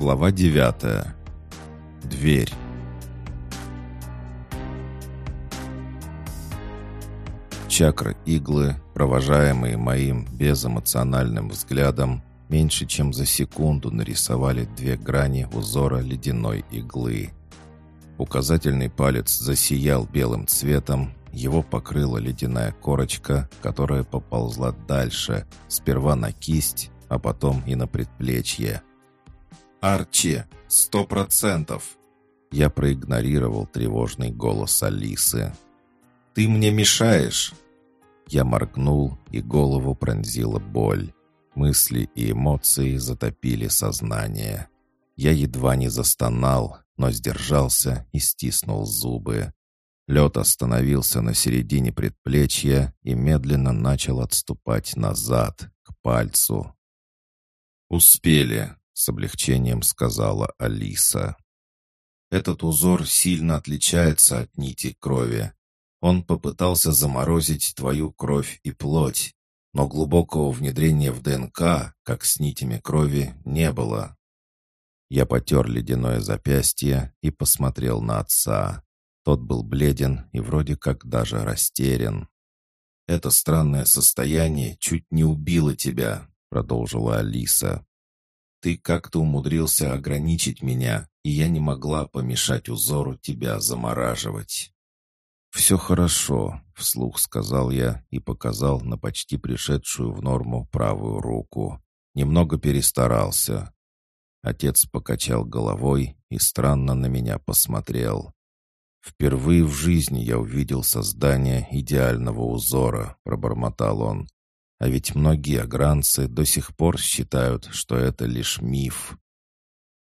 Глава девятая. Дверь. Чакры иглы, провожаемые моим безэмоциональным взглядом, меньше чем за секунду нарисовали две грани узора ледяной иглы. Указательный палец засиял белым цветом, его покрыла ледяная корочка, которая поползла дальше, сперва на кисть, а потом и на предплечье. «Арчи, сто процентов!» Я проигнорировал тревожный голос Алисы. «Ты мне мешаешь!» Я моргнул, и голову пронзила боль. Мысли и эмоции затопили сознание. Я едва не застонал, но сдержался и стиснул зубы. Лед остановился на середине предплечья и медленно начал отступать назад, к пальцу. «Успели», — с облегчением сказала Алиса. «Этот узор сильно отличается от нити крови. Он попытался заморозить твою кровь и плоть, но глубокого внедрения в ДНК, как с нитями крови, не было. Я потер ледяное запястье и посмотрел на отца. Тот был бледен и вроде как даже растерян. «Это странное состояние чуть не убило тебя», — продолжила Алиса. «Ты как-то умудрился ограничить меня, и я не могла помешать узору тебя замораживать». «Все хорошо», — вслух сказал я и показал на почти пришедшую в норму правую руку. Немного перестарался. Отец покачал головой и странно на меня посмотрел. «Впервые в жизни я увидел создание идеального узора», — пробормотал он. «А ведь многие агранцы до сих пор считают, что это лишь миф.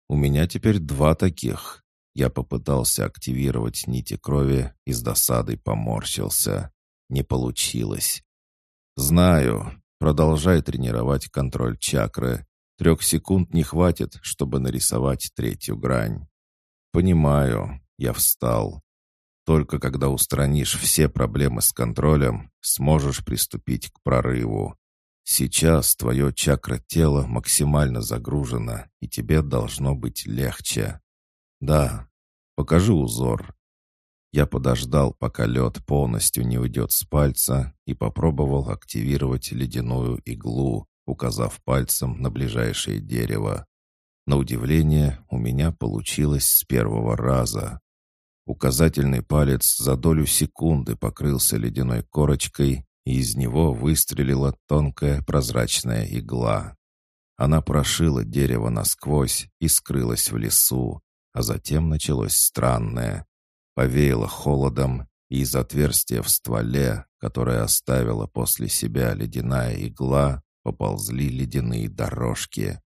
У меня теперь два таких». Я попытался активировать нити крови и с досадой поморщился. Не получилось. «Знаю. Продолжай тренировать контроль чакры. Трех секунд не хватит, чтобы нарисовать третью грань. Понимаю, я встал. Только когда устранишь все проблемы с контролем, сможешь приступить к прорыву. Сейчас твое чакра тела максимально загружено, и тебе должно быть легче. Да, покажи узор. Я подождал, пока лед полностью не уйдет с пальца, и попробовал активировать ледяную иглу, указав пальцем на ближайшее дерево. На удивление, у меня получилось с первого раза. Указательный палец за долю секунды покрылся ледяной корочкой, и из него выстрелила тонкая прозрачная игла. Она прошила дерево насквозь и скрылась в лесу, а затем началось странное. Повеяло холодом, и из отверстия в стволе, которое оставила после себя ледяная игла, поползли ледяные дорожки.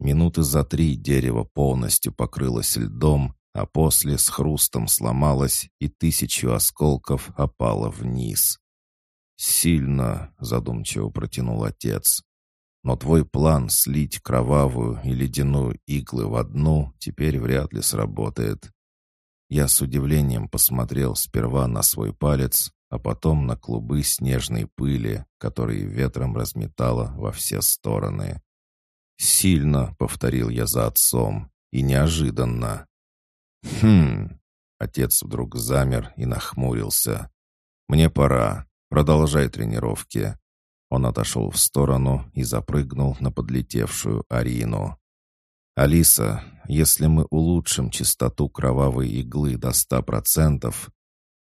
Минуты за три дерево полностью покрылось льдом, а после с хрустом сломалось и тысячу осколков опало вниз. «Сильно», — задумчиво протянул отец. «Но твой план слить кровавую и ледяную иглы в одну теперь вряд ли сработает». Я с удивлением посмотрел сперва на свой палец, а потом на клубы снежной пыли, которые ветром разметало во все стороны. «Сильно», — повторил я за отцом, — «и неожиданно». «Хм...» — отец вдруг замер и нахмурился. «Мне пора. Продолжай тренировки». Он отошел в сторону и запрыгнул на подлетевшую Арину. «Алиса, если мы улучшим частоту кровавой иглы до ста процентов,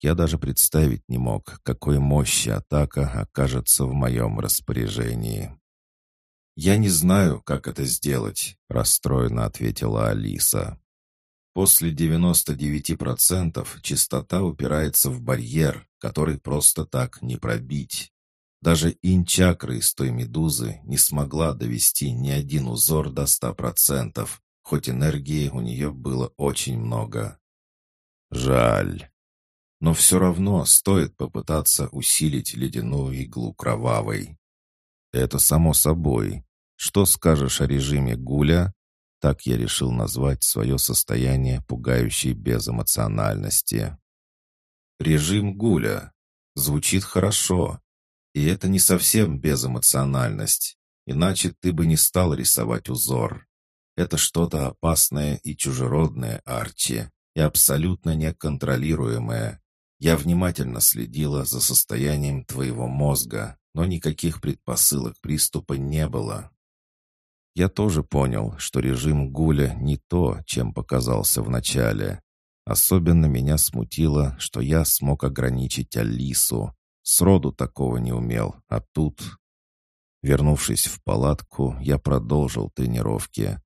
я даже представить не мог, какой мощи атака окажется в моем распоряжении. «Я не знаю, как это сделать», — расстроенно ответила Алиса. «После 99% частота упирается в барьер, который просто так не пробить. Даже инчакры из той медузы не смогла довести ни один узор до 100%, хоть энергии у нее было очень много. Жаль. Но все равно стоит попытаться усилить ледяную иглу кровавой. Это само собой. Что скажешь о режиме Гуля? Так я решил назвать свое состояние пугающей безэмоциональности. Режим Гуля. Звучит хорошо. И это не совсем безэмоциональность. Иначе ты бы не стал рисовать узор. Это что-то опасное и чужеродное, Арчи, и абсолютно неконтролируемое. Я внимательно следила за состоянием твоего мозга, но никаких предпосылок приступа не было. Я тоже понял, что режим Гуля не то, чем показался в начале. Особенно меня смутило, что я смог ограничить Алису. Сроду такого не умел, а тут... Вернувшись в палатку, я продолжил тренировки.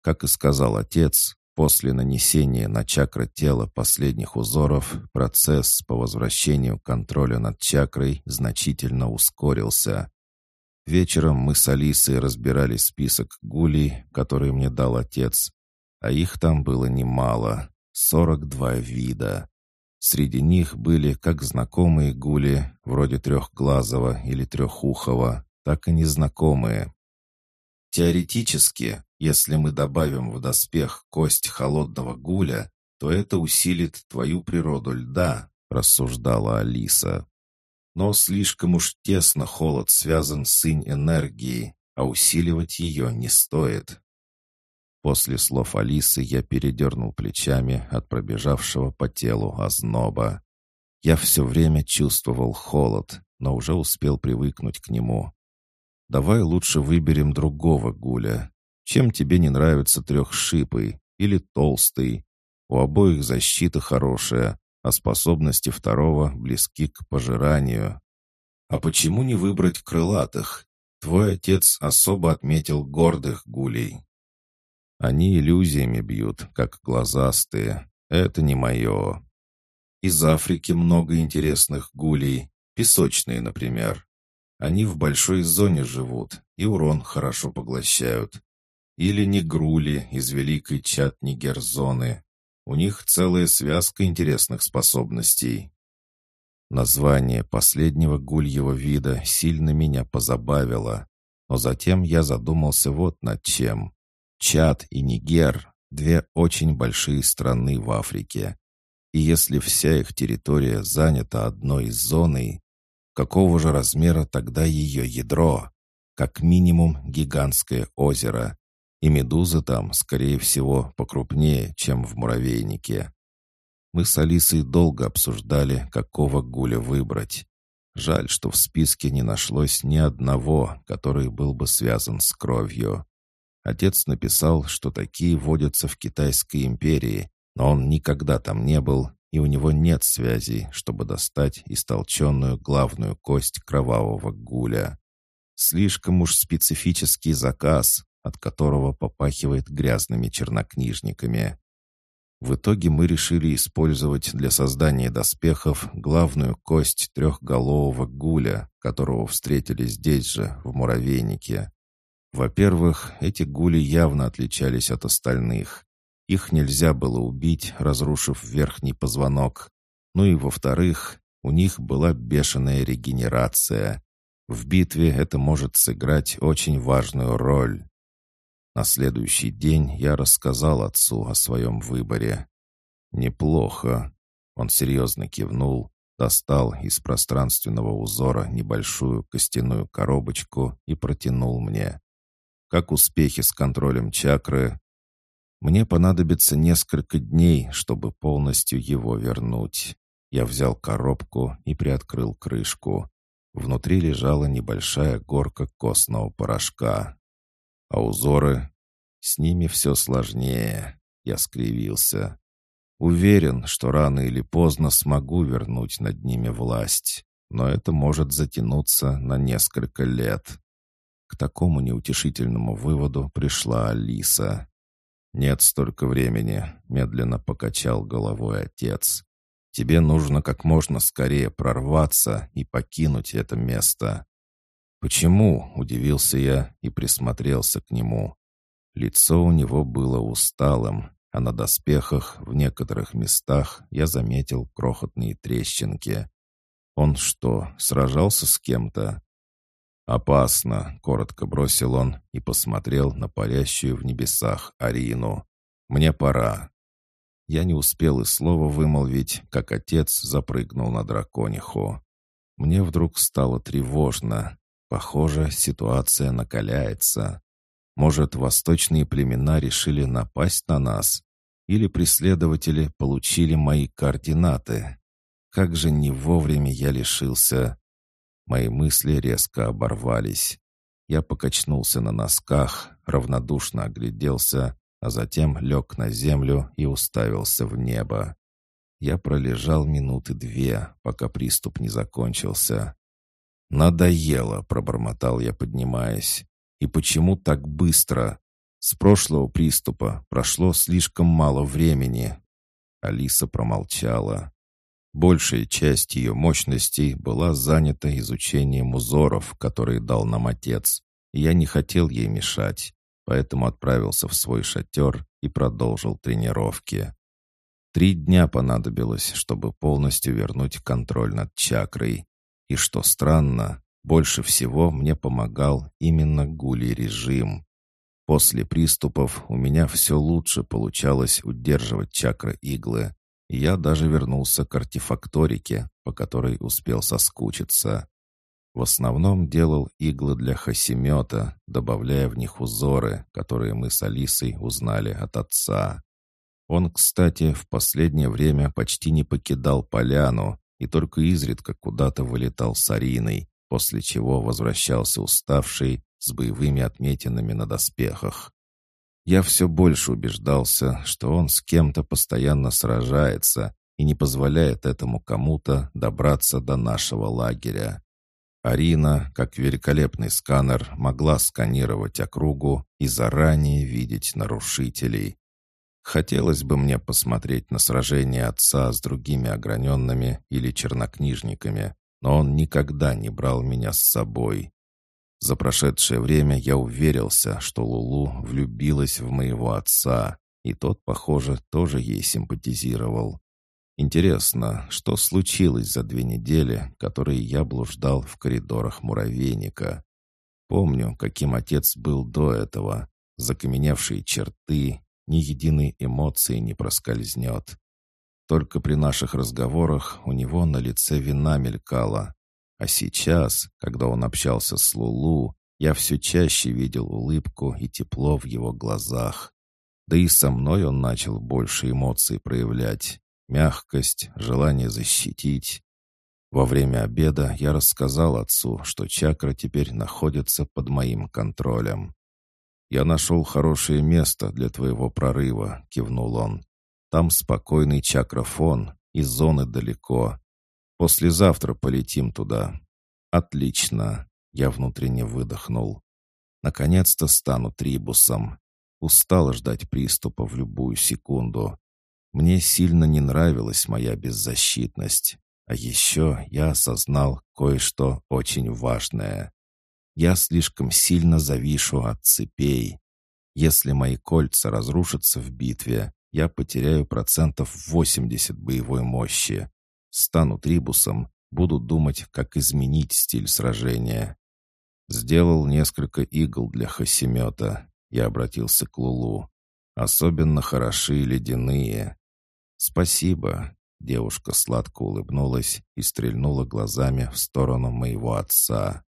Как и сказал отец, после нанесения на чакры тела последних узоров процесс по возвращению контроля над чакрой значительно ускорился. Вечером мы с Алисой разбирали список гулей, который мне дал отец, а их там было немало. 42 вида. Среди них были как знакомые гули, вроде трехглазого или трехухого, так и незнакомые. Теоретически, если мы добавим в доспех кость холодного гуля, то это усилит твою природу льда, рассуждала Алиса. Но слишком уж тесно холод связан с инь энергией, а усиливать ее не стоит. После слов Алисы я передернул плечами от пробежавшего по телу озноба. Я все время чувствовал холод, но уже успел привыкнуть к нему. «Давай лучше выберем другого гуля. Чем тебе не нравится трехшипый или толстый? У обоих защита хорошая, а способности второго близки к пожиранию. А почему не выбрать крылатых? Твой отец особо отметил гордых гулей. Они иллюзиями бьют, как глазастые. Это не мое. Из Африки много интересных гулей. Песочные, например. Они в большой зоне живут и урон хорошо поглощают. Или негрули из великой чатни Герзоны. У них целая связка интересных способностей. Название последнего гульего вида сильно меня позабавило, но затем я задумался вот над чем. Чад и Нигер — две очень большие страны в Африке. И если вся их территория занята одной зоной, какого же размера тогда ее ядро? Как минимум гигантское озеро. И медузы там, скорее всего, покрупнее, чем в муравейнике. Мы с Алисой долго обсуждали, какого гуля выбрать. Жаль, что в списке не нашлось ни одного, который был бы связан с кровью. Отец написал, что такие водятся в Китайской империи, но он никогда там не был, и у него нет связей, чтобы достать истолченную главную кость кровавого гуля. Слишком уж специфический заказ, от которого попахивает грязными чернокнижниками. В итоге мы решили использовать для создания доспехов главную кость трехголового гуля, которого встретили здесь же, в муравейнике. Во-первых, эти гули явно отличались от остальных. Их нельзя было убить, разрушив верхний позвонок. Ну и во-вторых, у них была бешеная регенерация. В битве это может сыграть очень важную роль. На следующий день я рассказал отцу о своем выборе. «Неплохо». Он серьезно кивнул, достал из пространственного узора небольшую костяную коробочку и протянул мне. Как успехи с контролем чакры? Мне понадобится несколько дней, чтобы полностью его вернуть. Я взял коробку и приоткрыл крышку. Внутри лежала небольшая горка костного порошка. А узоры? С ними все сложнее. Я скривился. Уверен, что рано или поздно смогу вернуть над ними власть, но это может затянуться на несколько лет. К такому неутешительному выводу пришла Алиса. «Нет столько времени», — медленно покачал головой отец. «Тебе нужно как можно скорее прорваться и покинуть это место». «Почему?» — удивился я и присмотрелся к нему. Лицо у него было усталым, а на доспехах в некоторых местах я заметил крохотные трещинки. Он что, сражался с кем-то? «Опасно», — коротко бросил он и посмотрел на парящую в небесах Арину. «Мне пора». Я не успел и слова вымолвить, как отец запрыгнул на дракониху. Мне вдруг стало тревожно. Похоже, ситуация накаляется. Может, восточные племена решили напасть на нас? Или преследователи получили мои координаты? Как же не вовремя я лишился... Мои мысли резко оборвались. Я покачнулся на носках, равнодушно огляделся, а затем лег на землю и уставился в небо. Я пролежал минуты две, пока приступ не закончился. «Надоело», — пробормотал я, поднимаясь. «И почему так быстро? С прошлого приступа прошло слишком мало времени». Алиса промолчала. Большая часть ее мощностей была занята изучением узоров, которые дал нам отец, и я не хотел ей мешать, поэтому отправился в свой шатер и продолжил тренировки. Три дня понадобилось, чтобы полностью вернуть контроль над чакрой. И что странно, больше всего мне помогал именно гули-режим. После приступов у меня все лучше получалось удерживать чакры-иглы, и я даже вернулся к артефакторике, по которой успел соскучиться. В основном делал иглы для хасимета, добавляя в них узоры, которые мы с Алисой узнали от отца. Он, кстати, в последнее время почти не покидал поляну и только изредка куда-то вылетал с Ариной, после чего возвращался уставший, с боевыми отметинами на доспехах. Я все больше убеждался, что он с кем-то постоянно сражается и не позволяет этому кому-то добраться до нашего лагеря. Арина, как великолепный сканер, могла сканировать округу и заранее видеть нарушителей. Хотелось бы мне посмотреть на сражение отца с другими ограненными или чернокнижниками, но он никогда не брал меня с собой. За прошедшее время я уверился, что Лулу влюбилась в моего отца, и тот, похоже, тоже ей симпатизировал. Интересно, что случилось за две недели, которые я блуждал в коридорах муравейника? Помню, каким отец был до этого. Закаменевшие черты, ни единой эмоции не проскользнет. Только при наших разговорах у него на лице вина мелькала, а сейчас, когда он общался с Лулу, я все чаще видел улыбку и тепло в его глазах. Да и со мной он начал больше эмоций проявлять. Мягкость, желание защитить. Во время обеда я рассказал отцу, что чакра теперь находится под моим контролем. «Я нашел хорошее место для твоего прорыва», — кивнул он. «Там спокойный чакрофон, и зоны далеко. Послезавтра полетим туда». «Отлично!» — я внутренне выдохнул. «Наконец-то стану трибусом. Устал ждать приступа в любую секунду. Мне сильно не нравилась моя беззащитность. А еще я осознал кое-что очень важное. Я слишком сильно завишу от цепей. Если мои кольца разрушатся в битве, я потеряю процентов 80 боевой мощи. Стану трибусом, буду думать, как изменить стиль сражения. Сделал несколько игл для хосемета. Я обратился к Лулу. Особенно хороши ледяные. Спасибо. Девушка сладко улыбнулась и стрельнула глазами в сторону моего отца.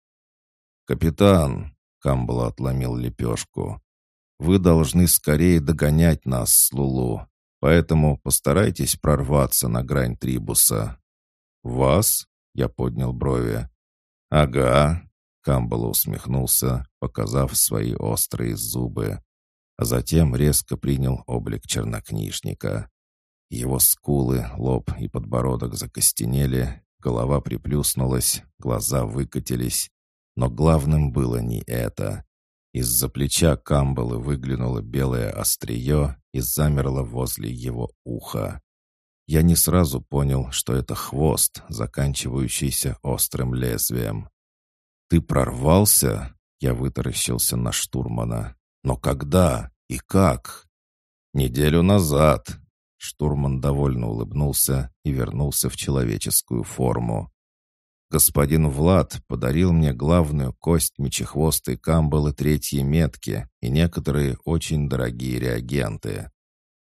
«Капитан!» — Камбл отломил лепешку. «Вы должны скорее догонять нас с Лулу. Поэтому постарайтесь прорваться на грань трибуса». «Вас?» — я поднял брови. «Ага», — Камбал усмехнулся, показав свои острые зубы, а затем резко принял облик чернокнижника. Его скулы, лоб и подбородок закостенели, голова приплюснулась, глаза выкатились. Но главным было не это. Из-за плеча Камбалы выглянуло белое острие и замерло возле его уха. Я не сразу понял, что это хвост, заканчивающийся острым лезвием. «Ты прорвался?» — я вытаращился на штурмана. «Но когда и как?» «Неделю назад». Штурман довольно улыбнулся и вернулся в человеческую форму. Господин Влад подарил мне главную кость мечехвостой камбалы третьей метки и некоторые очень дорогие реагенты.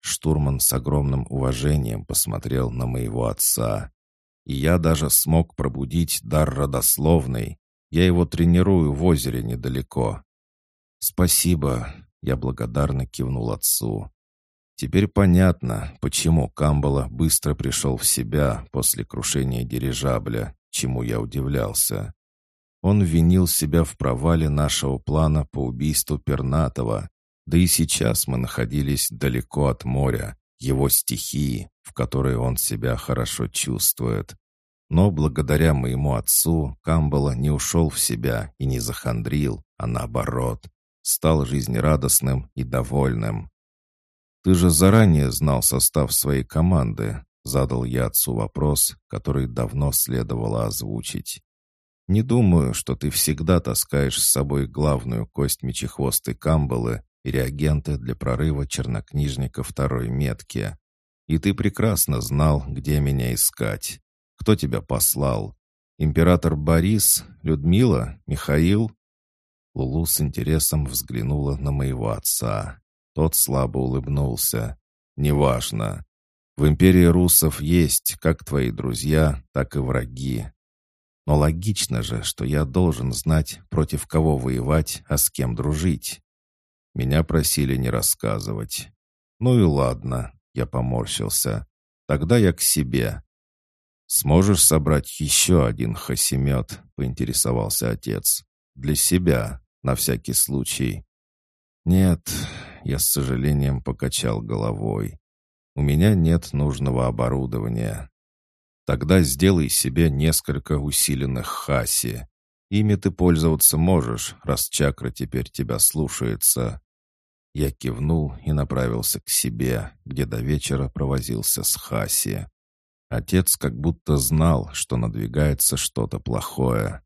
Штурман с огромным уважением посмотрел на моего отца. И я даже смог пробудить дар родословный. Я его тренирую в озере недалеко. «Спасибо», — я благодарно кивнул отцу. Теперь понятно, почему Камбала быстро пришел в себя после крушения дирижабля, чему я удивлялся. Он винил себя в провале нашего плана по убийству Пернатова, да и сейчас мы находились далеко от моря, его стихии, в которой он себя хорошо чувствует. Но благодаря моему отцу Камбала не ушел в себя и не захандрил, а наоборот, стал жизнерадостным и довольным. «Ты же заранее знал состав своей команды», — задал я отцу вопрос, который давно следовало озвучить. «Не думаю, что ты всегда таскаешь с собой главную кость мечехвостой Камбалы и реагенты для прорыва чернокнижника второй метки. И ты прекрасно знал, где меня искать. Кто тебя послал? Император Борис? Людмила? Михаил?» Лулу с интересом взглянула на моего отца. Тот слабо улыбнулся. «Неважно. В империи русов есть как твои друзья, так и враги. Но логично же, что я должен знать, против кого воевать, а с кем дружить. Меня просили не рассказывать. Ну и ладно, я поморщился. Тогда я к себе. «Сможешь собрать еще один хасимет?» — поинтересовался отец. «Для себя, на всякий случай». «Нет, я с сожалением покачал головой. «У меня нет нужного оборудования. Тогда сделай себе несколько усиленных хаси. Ими ты пользоваться можешь, раз чакра теперь тебя слушается». Я кивнул и направился к себе, где до вечера провозился с хаси. Отец как будто знал, что надвигается что-то плохое.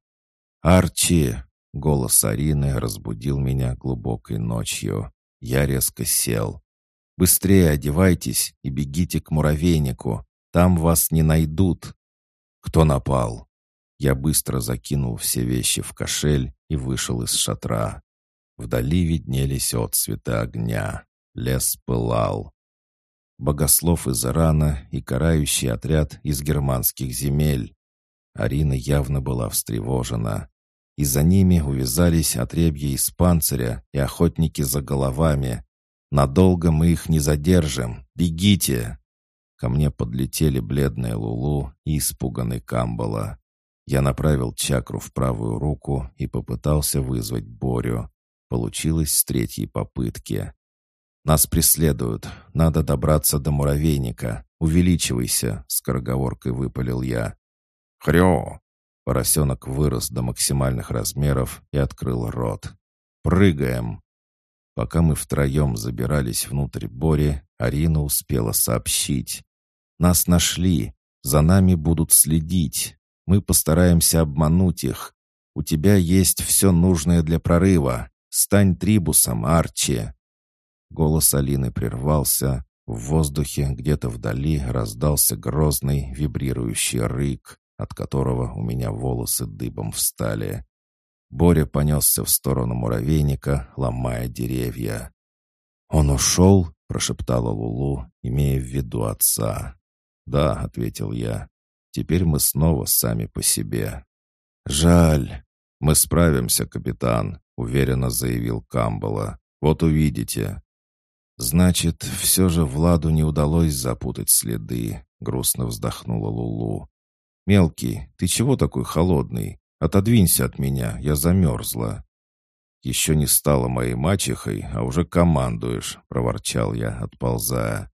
«Арчи!» — голос Арины разбудил меня глубокой ночью. Я резко сел. «Быстрее одевайтесь и бегите к муравейнику. Там вас не найдут». «Кто напал?» Я быстро закинул все вещи в кошель и вышел из шатра. Вдали виднелись отцветы огня. Лес пылал. Богослов из Ирана и карающий отряд из германских земель. Арина явно была встревожена и за ними увязались отребья из панциря и охотники за головами. «Надолго мы их не задержим! Бегите!» Ко мне подлетели бледная Лулу и испуганный Камбала. Я направил чакру в правую руку и попытался вызвать Борю. Получилось с третьей попытки. «Нас преследуют. Надо добраться до муравейника. Увеличивайся!» — скороговоркой выпалил я. «Хрё!» Поросенок вырос до максимальных размеров и открыл рот. «Прыгаем!» Пока мы втроем забирались внутрь Бори, Арина успела сообщить. «Нас нашли. За нами будут следить. Мы постараемся обмануть их. У тебя есть все нужное для прорыва. Стань трибусом, Арчи!» Голос Алины прервался. В воздухе где-то вдали раздался грозный вибрирующий рык от которого у меня волосы дыбом встали. Боря понесся в сторону муравейника, ломая деревья. «Он ушел?» — прошептала Лулу, имея в виду отца. «Да», — ответил я. «Теперь мы снова сами по себе». «Жаль. Мы справимся, капитан», — уверенно заявил Камбала. «Вот увидите». «Значит, все же Владу не удалось запутать следы», — грустно вздохнула Лулу. «Мелкий, ты чего такой холодный? Отодвинься от меня, я замерзла». «Еще не стала моей мачехой, а уже командуешь», — проворчал я, отползая.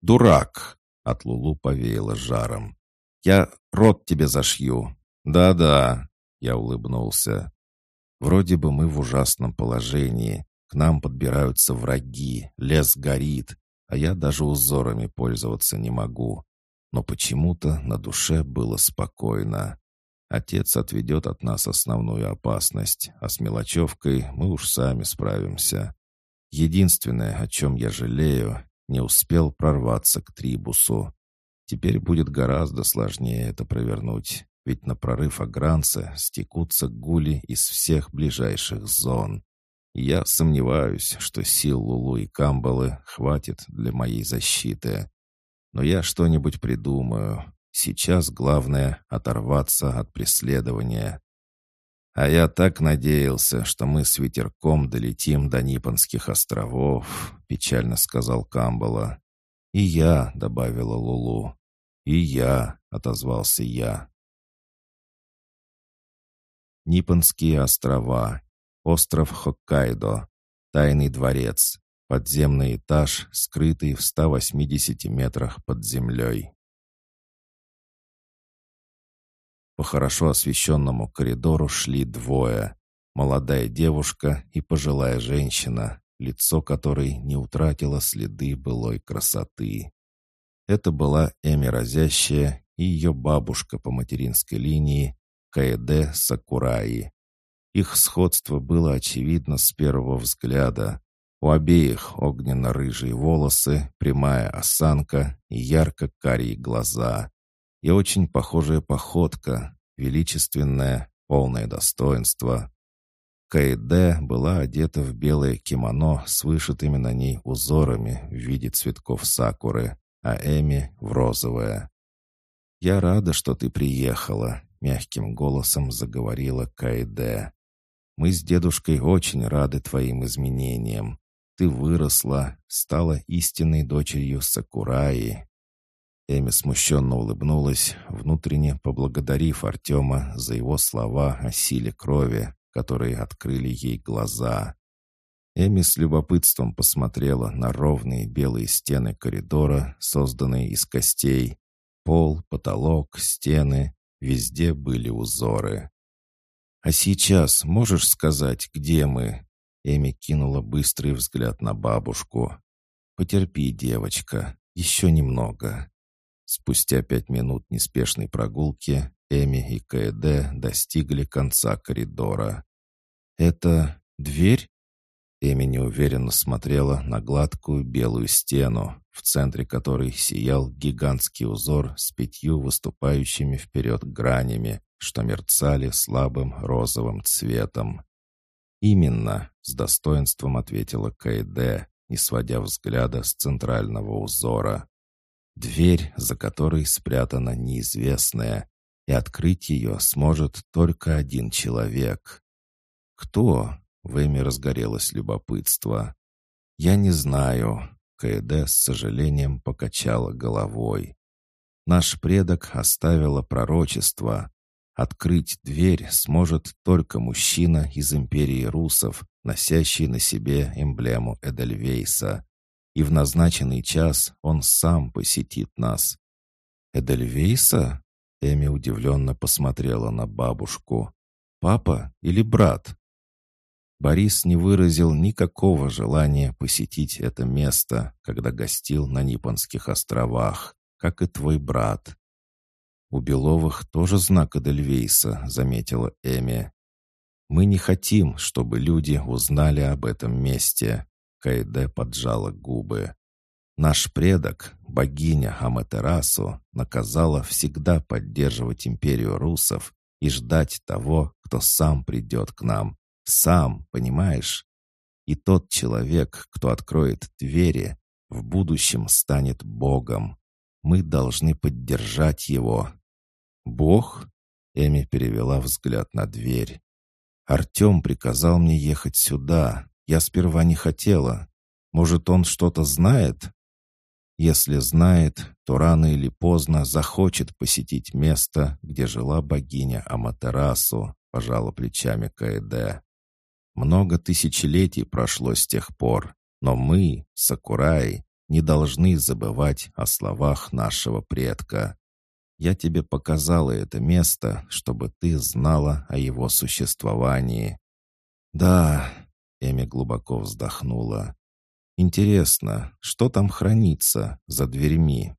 «Дурак!» — от Лулу повеяло жаром. «Я рот тебе зашью». «Да-да», — я улыбнулся. «Вроде бы мы в ужасном положении. К нам подбираются враги, лес горит, а я даже узорами пользоваться не могу но почему-то на душе было спокойно. Отец отведет от нас основную опасность, а с мелочевкой мы уж сами справимся. Единственное, о чем я жалею, не успел прорваться к Трибусу. Теперь будет гораздо сложнее это провернуть, ведь на прорыв Агранца стекутся гули из всех ближайших зон. Я сомневаюсь, что сил Лулу и Камбалы хватит для моей защиты. Но я что-нибудь придумаю. Сейчас главное — оторваться от преследования. «А я так надеялся, что мы с ветерком долетим до Нипонских островов», — печально сказал Камбала. «И я», — добавила Лулу. «И я», — отозвался я. Нипонские острова. Остров Хоккайдо. Тайный дворец. Подземный этаж, скрытый в 180 метрах под землей. По хорошо освещенному коридору шли двое. Молодая девушка и пожилая женщина, лицо которой не утратило следы былой красоты. Это была Эми Разящая и ее бабушка по материнской линии Каэде Сакураи. Их сходство было очевидно с первого взгляда. У обеих огненно-рыжие волосы, прямая осанка и ярко-карие глаза и очень похожая походка, величественная, полное достоинство. Каэде была одета в белое кимоно с вышитыми на ней узорами в виде цветков сакуры, а Эми — в розовое. «Я рада, что ты приехала», — мягким голосом заговорила Каэде. «Мы с дедушкой очень рады твоим изменениям. Ты выросла, стала истинной дочерью Сакураи, Эми смущенно улыбнулась, внутренне поблагодарив Артема за его слова о силе крови, которые открыли ей глаза. Эми с любопытством посмотрела на ровные белые стены коридора, созданные из костей. Пол, потолок, стены — везде были узоры. «А сейчас можешь сказать, где мы?» Эми кинула быстрый взгляд на бабушку. «Потерпи, девочка, еще немного». Спустя пять минут неспешной прогулки Эми и КЭД достигли конца коридора. «Это дверь?» Эми неуверенно смотрела на гладкую белую стену, в центре которой сиял гигантский узор с пятью выступающими вперед гранями, что мерцали слабым розовым цветом. «Именно», — с достоинством ответила Кайде, не сводя взгляда с центрального узора. Дверь, за которой спрятана неизвестная, и открыть ее сможет только один человек. Кто? В Эми разгорелось любопытство. «Я не знаю», — Каэде с сожалением покачала головой. «Наш предок оставила пророчество. Открыть дверь сможет только мужчина из империи русов, носящий на себе эмблему Эдельвейса и в назначенный час он сам посетит нас. «Эдельвейса?» — Эми удивленно посмотрела на бабушку. «Папа или брат?» Борис не выразил никакого желания посетить это место, когда гостил на Нипонских островах, как и твой брат. «У Беловых тоже знак Эдельвейса», — заметила Эми. «Мы не хотим, чтобы люди узнали об этом месте. Кайде поджала губы. Наш предок, богиня Аматерасу, наказала всегда поддерживать империю русов и ждать того, кто сам придет к нам. Сам, понимаешь? И тот человек, кто откроет двери, в будущем станет Богом. Мы должны поддержать его. Бог? Эми перевела взгляд на дверь. Артем приказал мне ехать сюда, я сперва не хотела. Может, он что-то знает? Если знает, то рано или поздно захочет посетить место, где жила богиня Аматерасу, пожала плечами Каэде. Много тысячелетий прошло с тех пор, но мы, Сакураи, не должны забывать о словах нашего предка. Я тебе показала это место, чтобы ты знала о его существовании. Да, Эми глубоко вздохнула. «Интересно, что там хранится за дверьми?»